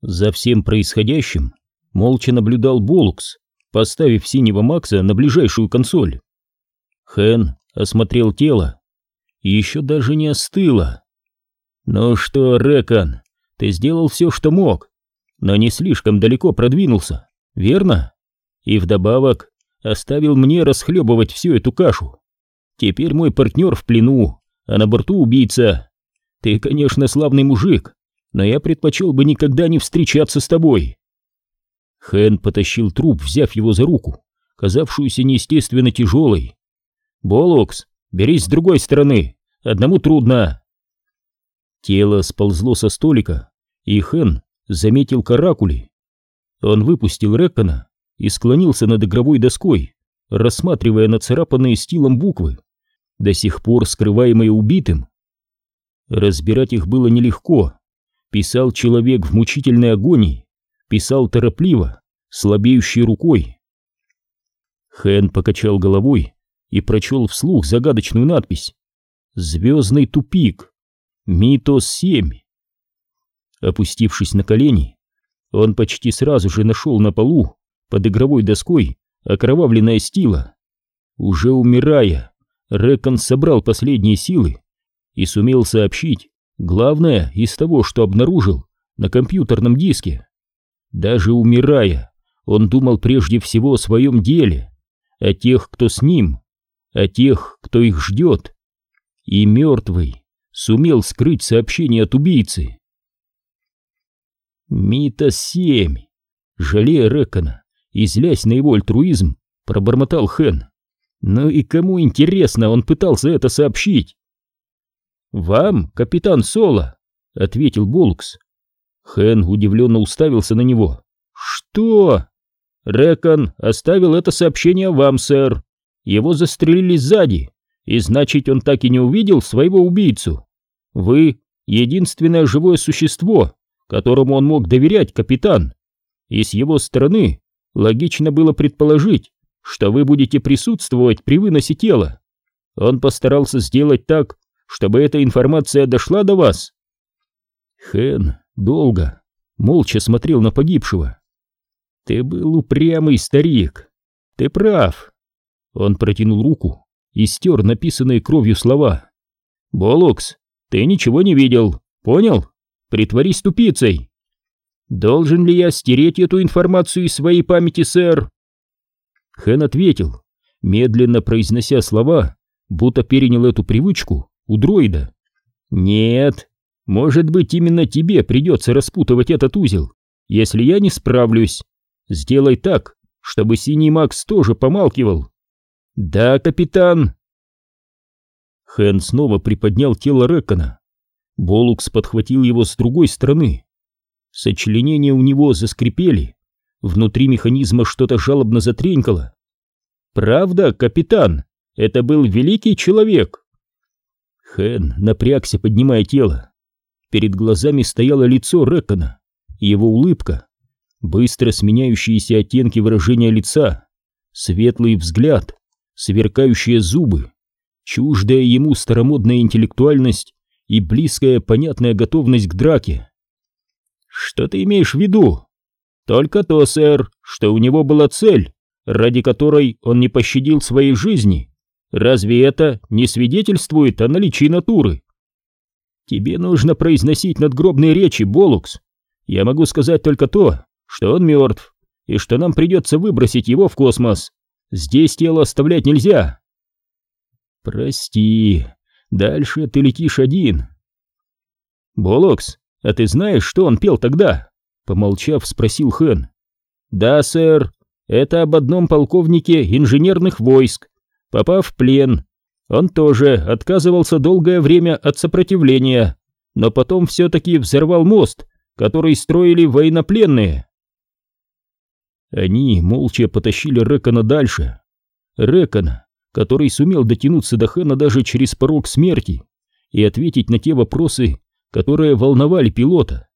За всем происходящим молча наблюдал Болукс, поставив синего Макса на ближайшую консоль. Хэн осмотрел тело и еще даже не остыло. «Ну что, Рекон, ты сделал все, что мог, но не слишком далеко продвинулся, верно? И вдобавок оставил мне расхлебывать всю эту кашу. Теперь мой партнер в плену, а на борту убийца. Ты, конечно, славный мужик, но я предпочел бы никогда не встречаться с тобой. Хэн потащил труп, взяв его за руку, казавшуюся неестественно тяжелой. «Болокс, берись с другой стороны, одному трудно». Тело сползло со столика, и Хэн заметил каракули. Он выпустил Реккона и склонился над игровой доской, рассматривая нацарапанные стилом буквы, до сих пор скрываемые убитым. Разбирать их было нелегко. Писал человек в мучительной агонии, писал торопливо, слабеющей рукой. Хэн покачал головой и прочел вслух загадочную надпись «Звездный тупик. Митос-7». Опустившись на колени, он почти сразу же нашел на полу под игровой доской окровавленное стило. Уже умирая, Рэкон собрал последние силы и сумел сообщить главное из того, что обнаружил на компьютерном диске. Даже умирая, он думал прежде всего о своем деле, о тех, кто с ним, о тех, кто их ждет. И мертвый сумел скрыть сообщение от убийцы. «Мита-7!» Жалея Рэкона и злясь на его альтруизм, пробормотал Хэн. «Ну и кому интересно, он пытался это сообщить?» «Вам, капитан Соло», — ответил Болкс. Хэн удивленно уставился на него. «Что?» «Рэкон оставил это сообщение вам, сэр. Его застрелили сзади, и значит, он так и не увидел своего убийцу. Вы — единственное живое существо, которому он мог доверять, капитан. И с его стороны логично было предположить, что вы будете присутствовать при выносе тела. Он постарался сделать так, чтобы эта информация дошла до вас. Хэн долго, молча смотрел на погибшего. Ты был упрямый старик. Ты прав. Он протянул руку и стер написанные кровью слова. Болокс, ты ничего не видел, понял? Притворись тупицей. Должен ли я стереть эту информацию из своей памяти, сэр? Хэн ответил, медленно произнося слова, будто перенял эту привычку у дроида. «Нет, может быть, именно тебе придется распутывать этот узел, если я не справлюсь. Сделай так, чтобы Синий Макс тоже помалкивал». «Да, капитан!» Хэн снова приподнял тело Рэкона. Болукс подхватил его с другой стороны. Сочленения у него заскрипели, Внутри механизма что-то жалобно затренькало. «Правда, капитан, это был великий человек!» Хэн напрягся, поднимая тело. Перед глазами стояло лицо Рэкона, его улыбка, быстро сменяющиеся оттенки выражения лица, светлый взгляд, сверкающие зубы, чуждая ему старомодная интеллектуальность и близкая понятная готовность к драке. «Что ты имеешь в виду?» Только то, сэр, что у него была цель, ради которой он не пощадил своей жизни. Разве это не свидетельствует о наличии натуры? Тебе нужно произносить надгробные речи, Болукс. Я могу сказать только то, что он мертв, и что нам придется выбросить его в космос. Здесь тело оставлять нельзя. Прости, дальше ты летишь один. Болокс, а ты знаешь, что он пел тогда? Помолчав, спросил Хэн. «Да, сэр, это об одном полковнике инженерных войск. Попав в плен, он тоже отказывался долгое время от сопротивления, но потом все-таки взорвал мост, который строили военнопленные». Они молча потащили Рэкона дальше. Рэкона, который сумел дотянуться до Хэна даже через порог смерти и ответить на те вопросы, которые волновали пилота.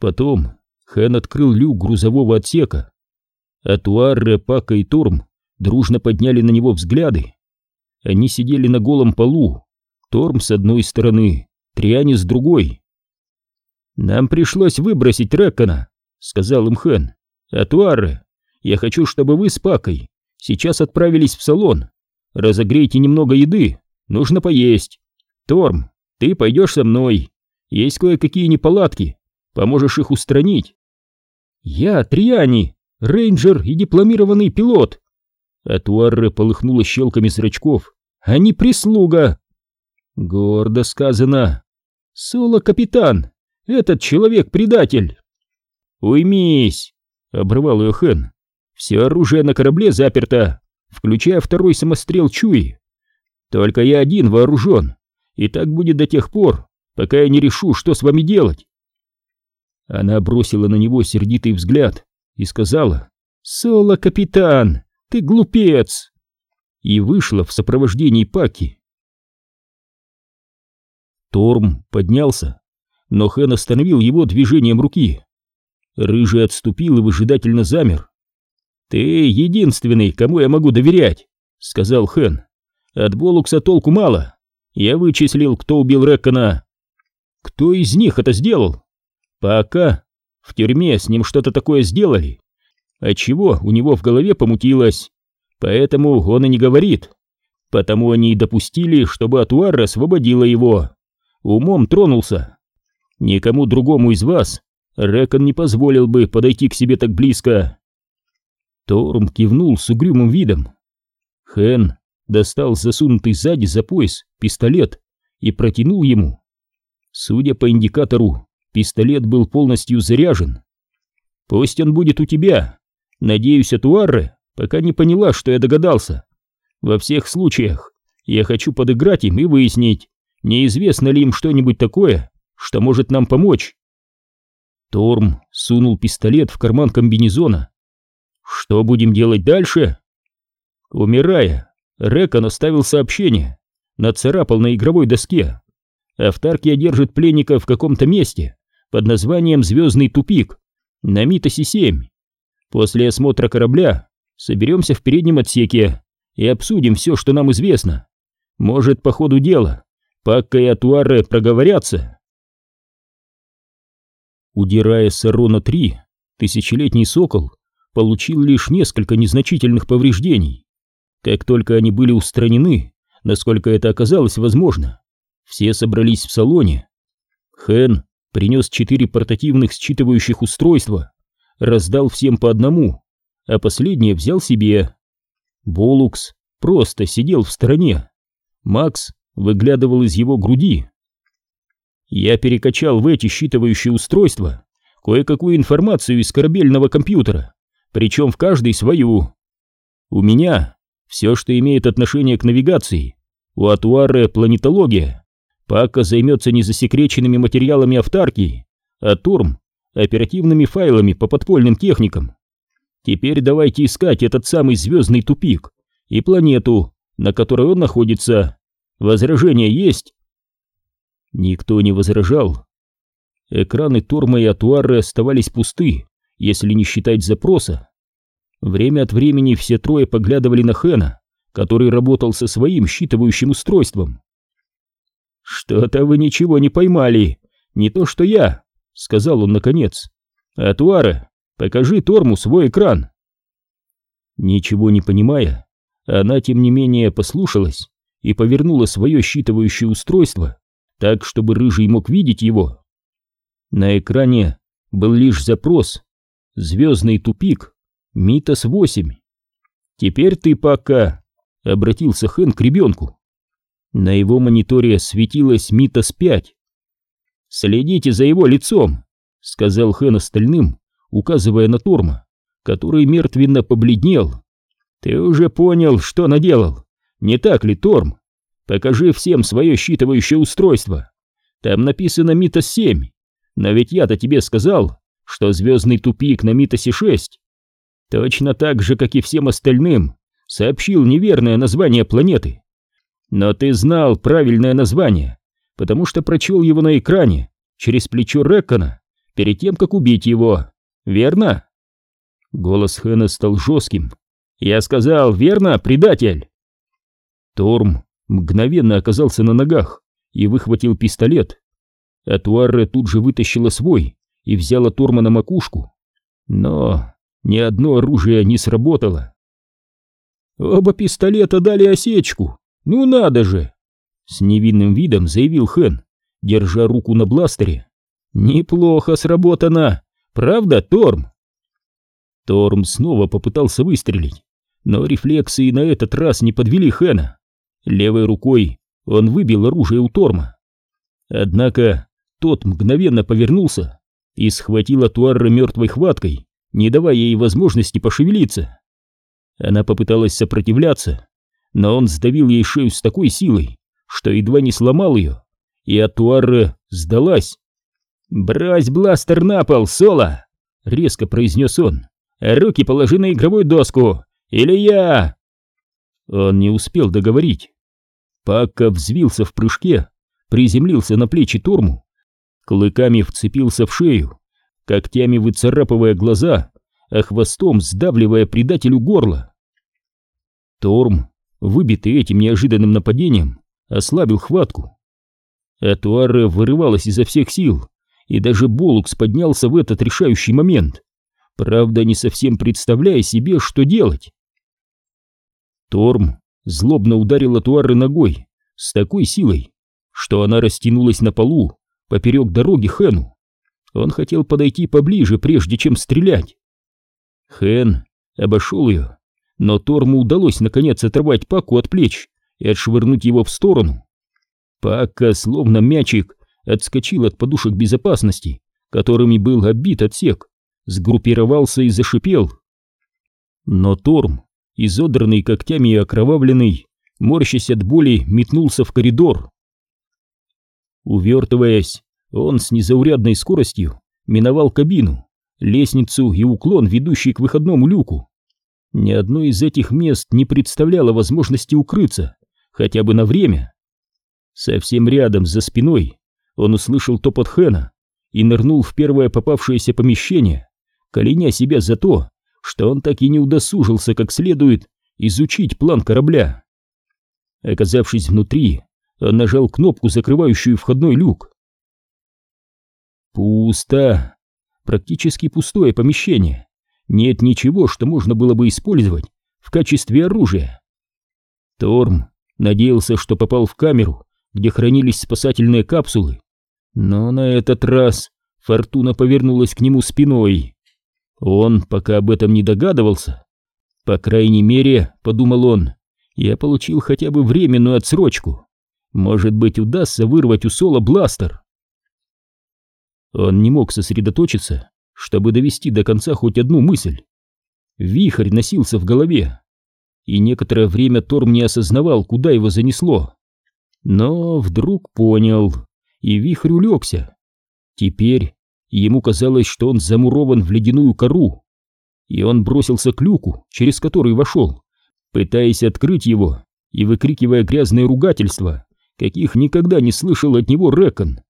Потом Хэн открыл люк грузового отсека. Атуар, Репака и Торм дружно подняли на него взгляды. Они сидели на голом полу, Торм с одной стороны, Триани с другой. «Нам пришлось выбросить Рэккона», — сказал им Хэн. «Атуары, я хочу, чтобы вы с Пакой сейчас отправились в салон. Разогрейте немного еды, нужно поесть. Торм, ты пойдешь со мной. Есть кое-какие неполадки, поможешь их устранить». «Я Триани, рейнджер и дипломированный пилот». Атуарре полыхнула щелками зрачков. «А не прислуга!» Гордо сказано. «Соло-капитан! Этот человек-предатель!» «Уймись!» — обрывал ее Хэн. «Все оружие на корабле заперто, включая второй самострел Чуи. Только я один вооружен, и так будет до тех пор, пока я не решу, что с вами делать». Она бросила на него сердитый взгляд и сказала «Соло-капитан, ты глупец!» и вышла в сопровождении Паки. Торм поднялся, но Хэн остановил его движением руки. Рыжий отступил и выжидательно замер. «Ты единственный, кому я могу доверять», — сказал Хэн. «От Болукса толку мало. Я вычислил, кто убил Рэккона». «Кто из них это сделал?» «Пока. В тюрьме с ним что-то такое сделали. Отчего у него в голове помутилось. Поэтому он и не говорит. Потому они и допустили, чтобы Атуар освободила его умом тронулся. Никому другому из вас Рэкон не позволил бы подойти к себе так близко. Торм кивнул с угрюмым видом. Хэн достал засунутый сзади за пояс пистолет и протянул ему. Судя по индикатору, пистолет был полностью заряжен. «Пусть он будет у тебя. Надеюсь, Атуарре пока не поняла, что я догадался. Во всех случаях я хочу подыграть им и выяснить, Неизвестно ли им что-нибудь такое, что может нам помочь? Торм сунул пистолет в карман комбинезона. Что будем делать дальше? Умирая, Рекон оставил сообщение, нацарапал на игровой доске. Автаркия держит пленника в каком-то месте под названием «Звездный тупик» на Митосе-7. После осмотра корабля соберемся в переднем отсеке и обсудим все, что нам известно. Может, по ходу дела Пакка и Атуаре проговорятся. Удирая с Арона-3, тысячелетний сокол получил лишь несколько незначительных повреждений. Как только они были устранены, насколько это оказалось возможно, все собрались в салоне. Хэн принес четыре портативных считывающих устройства, раздал всем по одному, а последнее взял себе. Болукс просто сидел в стороне. Макс выглядывал из его груди. Я перекачал в эти считывающие устройства кое-какую информацию из корабельного компьютера, причем в каждой свою. У меня все, что имеет отношение к навигации, у Атуаре планетология, Пака займется незасекреченными материалами автарки, а Турм — оперативными файлами по подпольным техникам. Теперь давайте искать этот самый звездный тупик и планету, на которой он находится. Возражения есть?» Никто не возражал. Экраны Торма и Атуары оставались пусты, если не считать запроса. Время от времени все трое поглядывали на Хэна, который работал со своим считывающим устройством. «Что-то вы ничего не поймали, не то что я», — сказал он наконец. «Атуара, покажи Торму свой экран». Ничего не понимая, она, тем не менее, послушалась и повернула свое считывающее устройство так, чтобы Рыжий мог видеть его. На экране был лишь запрос «Звездный тупик, Митас-8». «Теперь ты пока», — обратился Хэн к ребенку. На его мониторе светилась Митас-5. «Следите за его лицом», — сказал Хэн остальным, указывая на Торма, который мертвенно побледнел. «Ты уже понял, что наделал?» Не так ли, Торм? Покажи всем свое считывающее устройство. Там написано Митас-7, но ведь я-то тебе сказал, что звездный тупик на Митосе-6. Точно так же, как и всем остальным, сообщил неверное название планеты. Но ты знал правильное название, потому что прочел его на экране, через плечо Реккона, перед тем, как убить его. Верно? Голос Хэна стал жестким. Я сказал, верно, предатель? Торм мгновенно оказался на ногах и выхватил пистолет. а Туарре тут же вытащила свой и взяла Торма на макушку. Но ни одно оружие не сработало. «Оба пистолета дали осечку! Ну надо же!» С невинным видом заявил Хэн, держа руку на бластере. «Неплохо сработано! Правда, Торм?» Торм снова попытался выстрелить, но рефлексы на этот раз не подвели Хэна. Левой рукой он выбил оружие у Торма. Однако тот мгновенно повернулся и схватил Атуарра мертвой хваткой, не давая ей возможности пошевелиться. Она попыталась сопротивляться, но он сдавил ей шею с такой силой, что едва не сломал ее, и Атуарра сдалась. «Брось бластер на пол, Соло!» — резко произнес он. «Руки положи на игровую доску, или я...» Он не успел договорить. Пакка взвился в прыжке, приземлился на плечи Торму, клыками вцепился в шею, когтями выцарапывая глаза, а хвостом сдавливая предателю горло. Торм, выбитый этим неожиданным нападением, ослабил хватку. Атуаре вырывалась изо всех сил, и даже Болукс поднялся в этот решающий момент, правда не совсем представляя себе, что делать. Торм злобно ударил Атуары ногой с такой силой, что она растянулась на полу поперек дороги Хэну. Он хотел подойти поближе, прежде чем стрелять. Хэн обошел ее, но Торму удалось наконец оторвать Паку от плеч и отшвырнуть его в сторону. Пака, словно мячик, отскочил от подушек безопасности, которыми был оббит отсек, сгруппировался и зашипел. Но Торм, изодранный когтями и окровавленный, морщась от боли, метнулся в коридор. Увертываясь, он с незаурядной скоростью миновал кабину, лестницу и уклон, ведущий к выходному люку. Ни одно из этих мест не представляло возможности укрыться, хотя бы на время. Совсем рядом, за спиной, он услышал топот Хэна и нырнул в первое попавшееся помещение, кляня себя за то, что он так и не удосужился как следует изучить план корабля. Оказавшись внутри, он нажал кнопку, закрывающую входной люк. Пусто. Практически пустое помещение. Нет ничего, что можно было бы использовать в качестве оружия. Торм надеялся, что попал в камеру, где хранились спасательные капсулы, но на этот раз фортуна повернулась к нему спиной. Он пока об этом не догадывался. По крайней мере, подумал он, я получил хотя бы временную отсрочку. Может быть, удастся вырвать у Сола бластер. Он не мог сосредоточиться, чтобы довести до конца хоть одну мысль. Вихрь носился в голове, и некоторое время Торм не осознавал, куда его занесло. Но вдруг понял, и вихрь улегся. Теперь ему казалось, что он замурован в ледяную кору, и он бросился к люку, через который вошел, пытаясь открыть его и выкрикивая грязные ругательства, каких никогда не слышал от него Рэкон.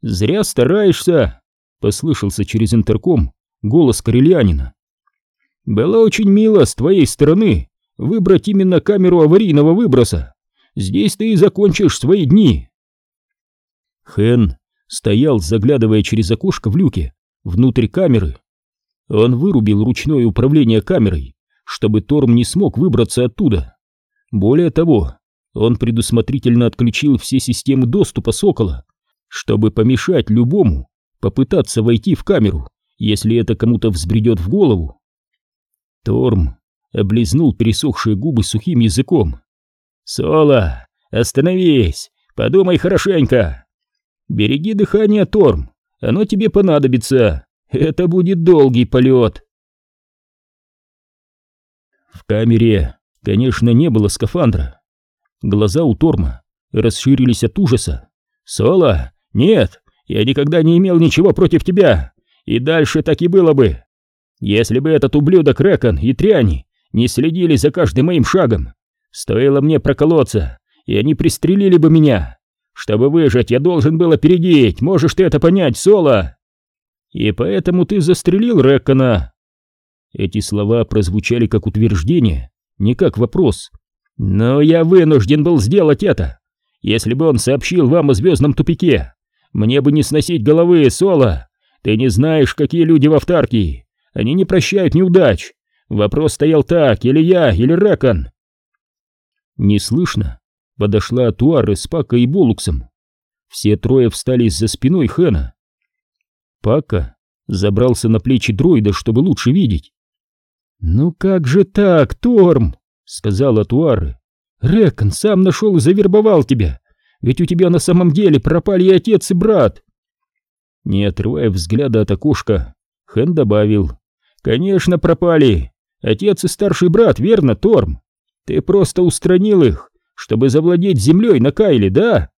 «Зря стараешься!» — послышался через интерком голос коррелянина. «Было очень мило с твоей стороны выбрать именно камеру аварийного выброса. Здесь ты и закончишь свои дни!» Хэн стоял, заглядывая через окошко в люке, внутрь камеры. Он вырубил ручное управление камерой, чтобы Торм не смог выбраться оттуда. Более того, он предусмотрительно отключил все системы доступа Сокола, чтобы помешать любому попытаться войти в камеру, если это кому-то взбредет в голову. Торм облизнул пересохшие губы сухим языком. «Соло, остановись, подумай хорошенько. Береги дыхание, Торм, оно тебе понадобится, это будет долгий полет». В камере, конечно, не было скафандра. Глаза у Торма расширились от ужаса. «Соло, нет, я никогда не имел ничего против тебя, и дальше так и было бы. Если бы этот ублюдок Рэкон и Триани не следили за каждым моим шагом, стоило мне проколоться, и они пристрелили бы меня. Чтобы выжить, я должен был опередить, можешь ты это понять, Соло? И поэтому ты застрелил Рэкона». Эти слова прозвучали как утверждение, не как вопрос. «Но я вынужден был сделать это. Если бы он сообщил вам о звездном тупике, Мне бы не сносить головы, Соло! Ты не знаешь, какие люди в автаркии! Они не прощают неудач! Вопрос стоял так, или я, или Рэкон!» Неслышно подошла Туары с Пакой и Болуксом. Все трое встали за спиной Хэна. Пака забрался на плечи дроида, чтобы лучше видеть. «Ну как же так, Торм?» — сказала Туары. «Рэкон сам нашел и завербовал тебя, ведь у тебя на самом деле пропали и отец, и брат». Не отрывая взгляда от окошка, Хэн добавил. «Конечно, пропали. Отец и старший брат, верно, Торм? Ты просто устранил их, чтобы завладеть землей на Кайле, да?»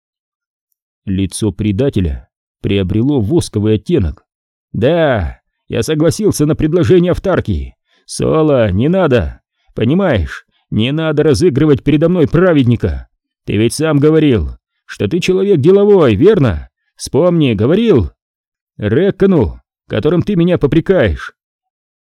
Лицо предателя приобрело восковый оттенок. «Да, я согласился на предложение автарки. Соло, не надо. Понимаешь, не надо разыгрывать передо мной праведника. Ты ведь сам говорил, что ты человек деловой, верно? Вспомни, говорил. Рэккону, которым ты меня попрекаешь.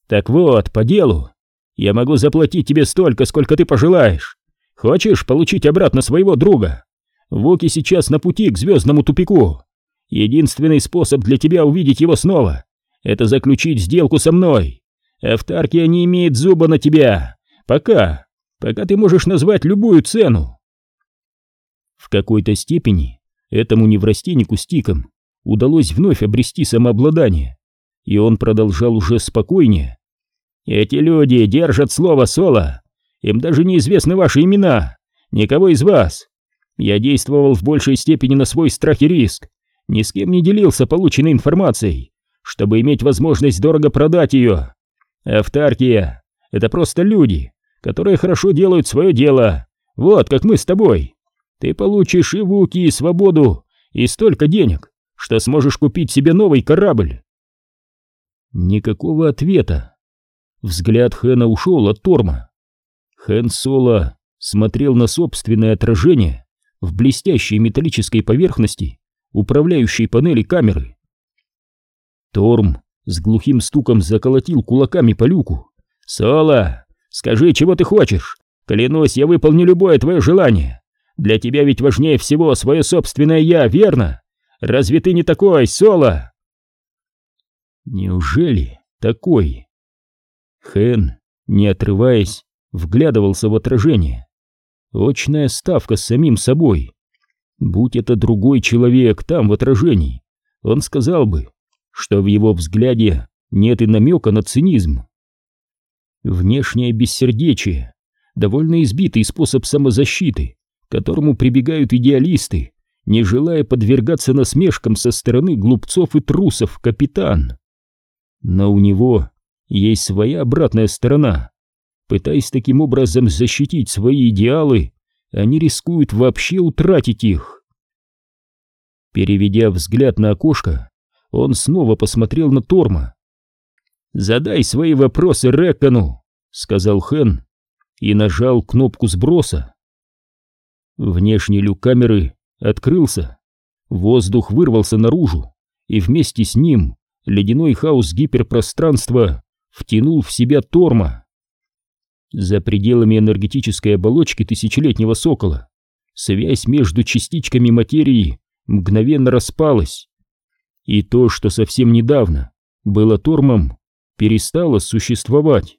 Так вот, по делу. Я могу заплатить тебе столько, сколько ты пожелаешь. Хочешь получить обратно своего друга? Вуки сейчас на пути к звездному тупику. Единственный способ для тебя увидеть его снова — это заключить сделку со мной. Автаркия не имеет зуба на тебя. Пока. Пока ты можешь назвать любую цену. В какой-то степени этому неврастеннику с тиком удалось вновь обрести самообладание, и он продолжал уже спокойнее. «Эти люди держат слово Соло. Им даже неизвестны ваши имена. Никого из вас. Я действовал в большей степени на свой страх и риск. Ни с кем не делился полученной информацией, чтобы иметь возможность дорого продать ее. Автаркия — это просто люди, которые хорошо делают свое дело. Вот как мы с тобой. Ты получишь и вуки, и свободу, и столько денег, что сможешь купить себе новый корабль. Никакого ответа. Взгляд Хэна ушел от Торма. Хэн Соло смотрел на собственное отражение в блестящей металлической поверхности управляющей панели камеры. Торм с глухим стуком заколотил кулаками по люку. «Соло, скажи, чего ты хочешь? Клянусь, я выполню любое твое желание. Для тебя ведь важнее всего свое собственное «я», верно? Разве ты не такой, Соло?» Неужели такой? Хэн, не отрываясь, вглядывался в отражение. Очная ставка с самим собой. Будь это другой человек там в отражении, он сказал бы, что в его взгляде нет и намека на цинизм. Внешнее бессердечие, довольно избитый способ самозащиты, к которому прибегают идеалисты, не желая подвергаться насмешкам со стороны глупцов и трусов, капитан. Но у него есть своя обратная сторона, Пытаясь таким образом защитить свои идеалы, они рискуют вообще утратить их. Переведя взгляд на окошко, он снова посмотрел на Торма. «Задай свои вопросы Рэкону», — сказал Хэн и нажал кнопку сброса. Внешний люк камеры открылся, воздух вырвался наружу, и вместе с ним ледяной хаос гиперпространства втянул в себя Торма. За пределами энергетической оболочки тысячелетнего сокола связь между частичками материи мгновенно распалась. И то, что совсем недавно было тормом, перестало существовать.